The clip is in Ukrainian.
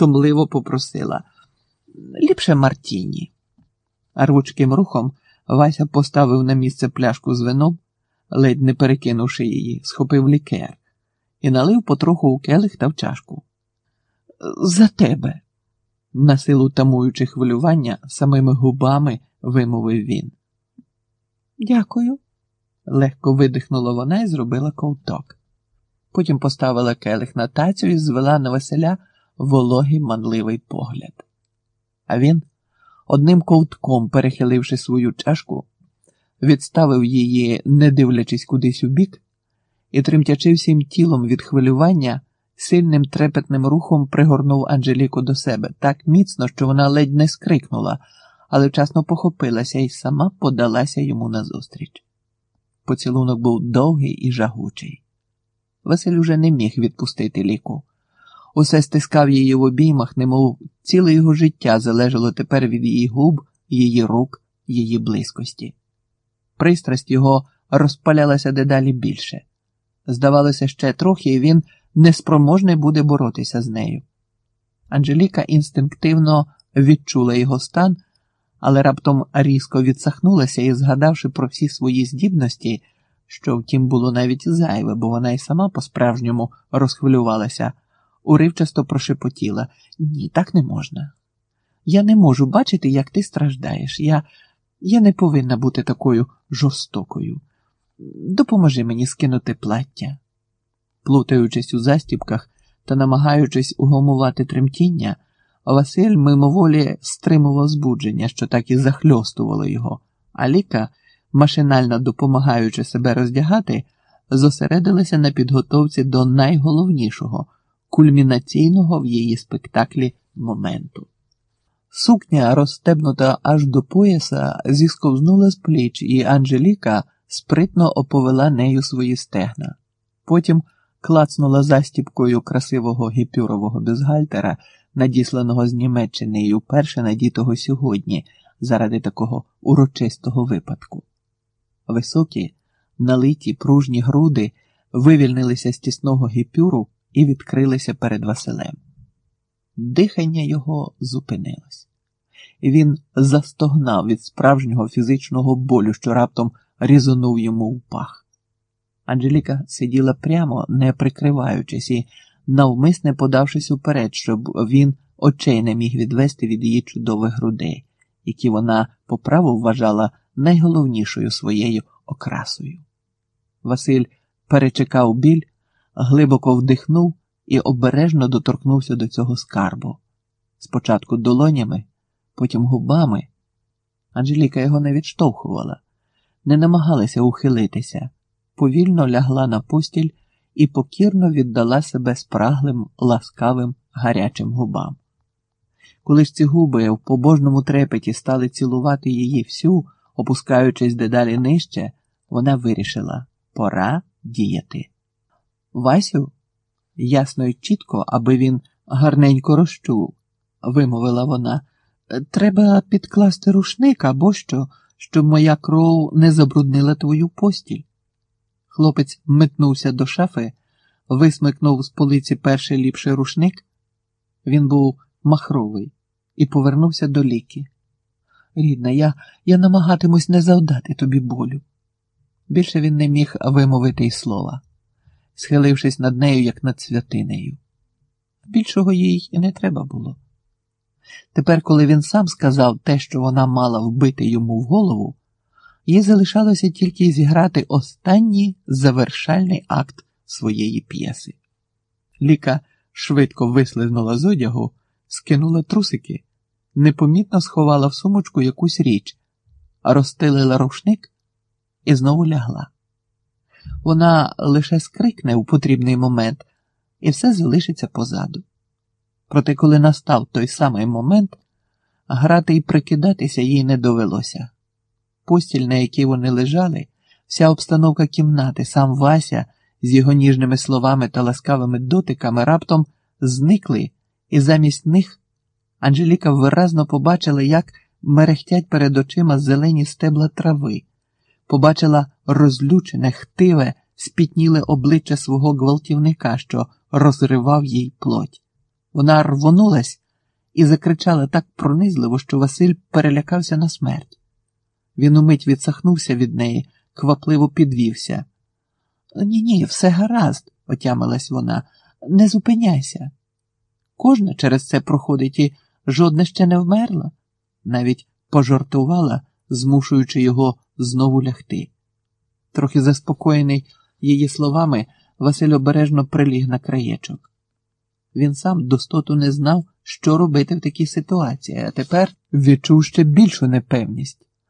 томливо попросила ліпше Мартіні. Рвучким рухом Вася поставив на місце пляшку з вином, ледь не перекинувши її, схопив лікер і налив потроху у келих та в чашку. За тебе, на силу тамуючи хвилювання, самими губами вимовив він. Дякую, легко видихнула вона і зробила ковток. Потім поставила келих на тацю і звела на Василя вологий манливий погляд. А він, одним ковтком перехиливши свою чашку, відставив її, не дивлячись кудись у бік, і, тремтячи всім тілом від хвилювання, сильним трепетним рухом пригорнув Анжеліку до себе так міцно, що вона ледь не скрикнула, але вчасно похопилася і сама подалася йому назустріч. Поцілунок був довгий і жагучий. Василь уже не міг відпустити ліку. Усе стискав її в обіймах, немов ціле його життя залежало тепер від її губ, її рук, її близькості. Пристрасть його розпалялася дедалі більше. Здавалося, ще трохи, і він неспроможний буде боротися з нею. Анжеліка інстинктивно відчула його стан, але раптом різко відсахнулася і, згадавши про всі свої здібності, що втім було навіть зайве, бо вона й сама по-справжньому розхвилювалася, уривчасто прошепотіла ні, так не можна. Я не можу бачити, як ти страждаєш. Я, Я не повинна бути такою жорстокою. Допоможи мені скинути плаття. Плутаючись у застібках та намагаючись угомувати тремтіння, Василь мимоволі стримував збудження, що так і захльостувало його, а Ліка, машинально допомагаючи себе роздягати, зосередилася на підготовці до найголовнішого, кульмінаційного в її спектаклі моменту. Сукня, розстебнута аж до пояса, зісковзнула з пліч, і Анжеліка спритно оповела нею свої стегна. Потім клацнула застіпкою красивого гіпюрового бюзгальтера, надісланого з Німеччини і уперше надітого сьогодні заради такого урочистого випадку. Високі, налиті пружні груди вивільнилися з тісного гіпюру і відкрилися перед Василем. Дихання його зупинилось, він застогнав від справжнього фізичного болю, що раптом різонув йому в пах. Анжеліка сиділа прямо, не прикриваючись, і навмисне подавшись уперед, щоб він очей не міг відвести від її чудових грудей, які вона по праву вважала найголовнішою своєю окрасою. Василь перечекав біль, глибоко вдихнув і обережно доторкнувся до цього скарбу. Спочатку долонями, потім губами. Анжеліка його не відштовхувала, не намагалася ухилитися, повільно лягла на постіль і покірно віддала себе спраглим, ласкавим, гарячим губам. Коли ж ці губи в побожному трепеті стали цілувати її всю, опускаючись дедалі нижче, вона вирішила пора діяти. Васю, ясно й чітко, аби він гарненько розчув, вимовила вона. Треба підкласти рушник або що, щоб моя кров не забруднила твою постіль. Хлопець метнувся до шафи, висмикнув з полиці перший ліпший рушник. Він був махровий і повернувся до ліки. Рідна, я я намагатимусь не завдати тобі болю. Більше він не міг вимовити й слова, схилившись над нею, як над святинею. Більшого їй і не треба було. Тепер, коли він сам сказав те, що вона мала вбити йому в голову, їй залишалося тільки зіграти останній завершальний акт своєї п'єси. Ліка швидко вислизнула з одягу, скинула трусики, непомітно сховала в сумочку якусь річ, розстелила рушник і знову лягла. Вона лише скрикне у потрібний момент, і все залишиться позаду. Проте, коли настав той самий момент, грати і прикидатися їй не довелося. Постіль, на якій вони лежали, вся обстановка кімнати, сам Вася з його ніжними словами та ласкавими дотиками раптом зникли, і замість них Анжеліка виразно побачила, як мерехтять перед очима зелені стебла трави, побачила розлючене, хтиве, спітніле обличчя свого гвалтівника, що розривав їй плоть. Вона рвонулась і закричала так пронизливо, що Василь перелякався на смерть. Він умить відсахнувся від неї, квапливо підвівся. Ні, ні, все гаразд, отямилась вона, не зупиняйся. Кожна через це проходить і жодна ще не вмерла, навіть пожартувала, змушуючи його знову лягти. Трохи заспокоєний її словами, Василь обережно приліг на краєчок. Він сам достоту не знав, що робити в такій ситуації, а тепер відчув ще більшу непевність.